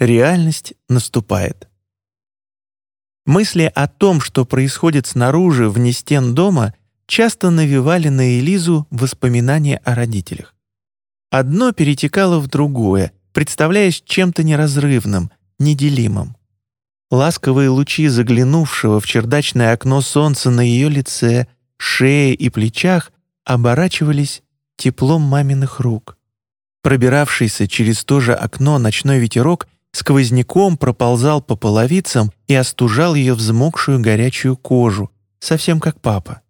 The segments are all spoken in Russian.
Реальность наступает. Мысли о том, что происходит снаружи, вне стен дома, часто навевали на Элизу воспоминания о родителях. Одно перетекало в другое, представляясь чем-то неразрывным, неделимым. Ласковые лучи заглянувшего в чердачное окно солнца на ее лице, шее и плечах оборачивались теплом маминых рук. Пробиравшийся через то же окно ночной ветерок сквозняком проползал по половицам и остужал ее взмокшую горячую кожу, совсем как папа.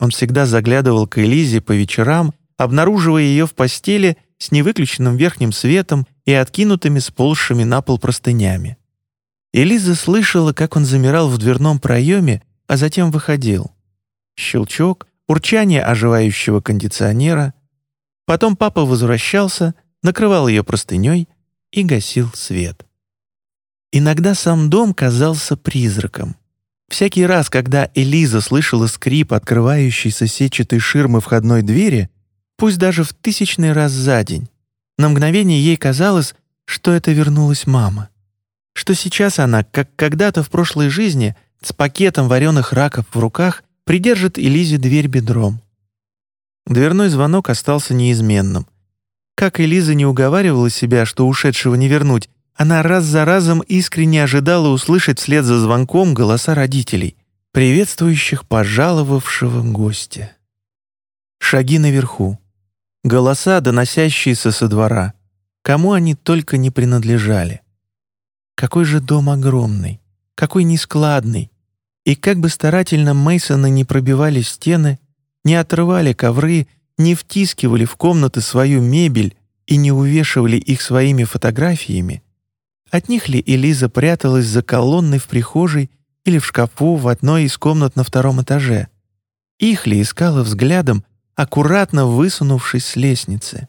Он всегда заглядывал к Элизе по вечерам, обнаруживая ее в постели с невыключенным верхним светом и откинутыми сползшими на пол простынями. Элиза слышала, как он замирал в дверном проеме, а затем выходил. Щелчок, урчание оживающего кондиционера. Потом папа возвращался, накрывал ее простыней и гасил свет. Иногда сам дом казался призраком. Всякий раз, когда Элиза слышала скрип открывающейся сетчатой ширмы входной двери, пусть даже в тысячный раз за день, на мгновение ей казалось, что это вернулась мама. Что сейчас она, как когда-то в прошлой жизни, с пакетом вареных раков в руках, придержит Элизе дверь бедром. Дверной звонок остался неизменным. Как Элиза не уговаривала себя, что ушедшего не вернуть, она раз за разом искренне ожидала услышать вслед за звонком голоса родителей, приветствующих пожаловавшего гостя. Шаги наверху. Голоса, доносящиеся со двора. Кому они только не принадлежали. Какой же дом огромный, какой нескладный. И как бы старательно Мейсоны не пробивали стены, не отрывали ковры, не втискивали в комнаты свою мебель и не увешивали их своими фотографиями, от них ли Элиза пряталась за колонной в прихожей или в шкафу в одной из комнат на втором этаже? Их ли искала взглядом, аккуратно высунувшись с лестницы?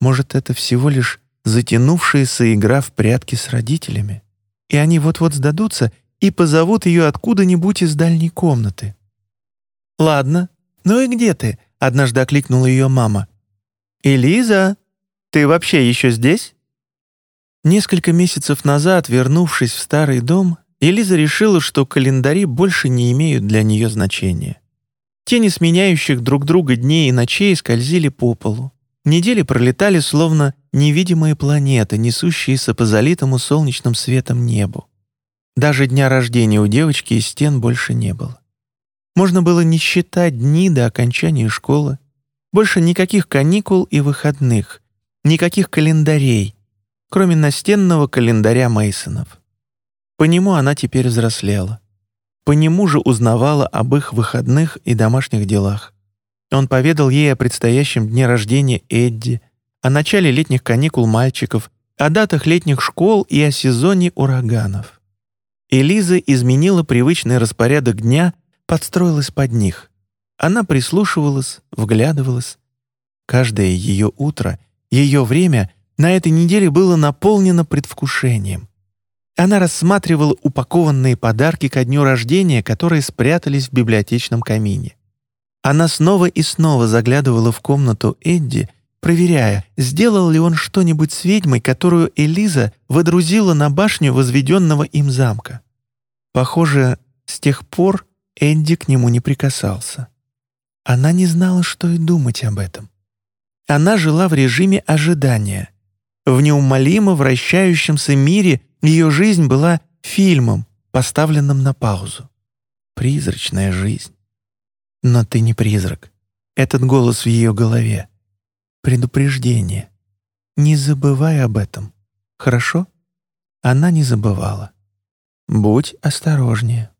Может, это всего лишь затянувшаяся игра в прятки с родителями? И они вот-вот сдадутся и позовут ее откуда-нибудь из дальней комнаты. «Ладно, ну и где ты?» — однажды окликнула ее мама. «Элиза, ты вообще еще здесь?» Несколько месяцев назад, вернувшись в старый дом, Элиза решила, что календари больше не имеют для нее значения. Тени сменяющих друг друга дней и ночей скользили по полу. Недели пролетали, словно невидимые планеты, несущиеся по залитому солнечным светом небу. Даже дня рождения у девочки из стен больше не было. Можно было не считать дни до окончания школы. Больше никаких каникул и выходных, никаких календарей, кроме настенного календаря Мейсонов. По нему она теперь взрослела. По нему же узнавала об их выходных и домашних делах. Он поведал ей о предстоящем дне рождения Эдди, о начале летних каникул мальчиков, о датах летних школ и о сезоне ураганов. Элиза изменила привычный распорядок дня, подстроилась под них. Она прислушивалась, вглядывалась. Каждое ее утро, ее время на этой неделе было наполнено предвкушением. Она рассматривала упакованные подарки ко дню рождения, которые спрятались в библиотечном камине. Она снова и снова заглядывала в комнату Эдди, проверяя, сделал ли он что-нибудь с ведьмой, которую Элиза водрузила на башню возведенного им замка. Похоже, с тех пор Эдди к нему не прикасался. Она не знала, что и думать об этом. Она жила в режиме ожидания — в неумолимо вращающемся мире ее жизнь была фильмом, поставленным на паузу. Призрачная жизнь. Но ты не призрак. Этот голос в ее голове. Предупреждение. Не забывай об этом. Хорошо? Она не забывала. Будь осторожнее.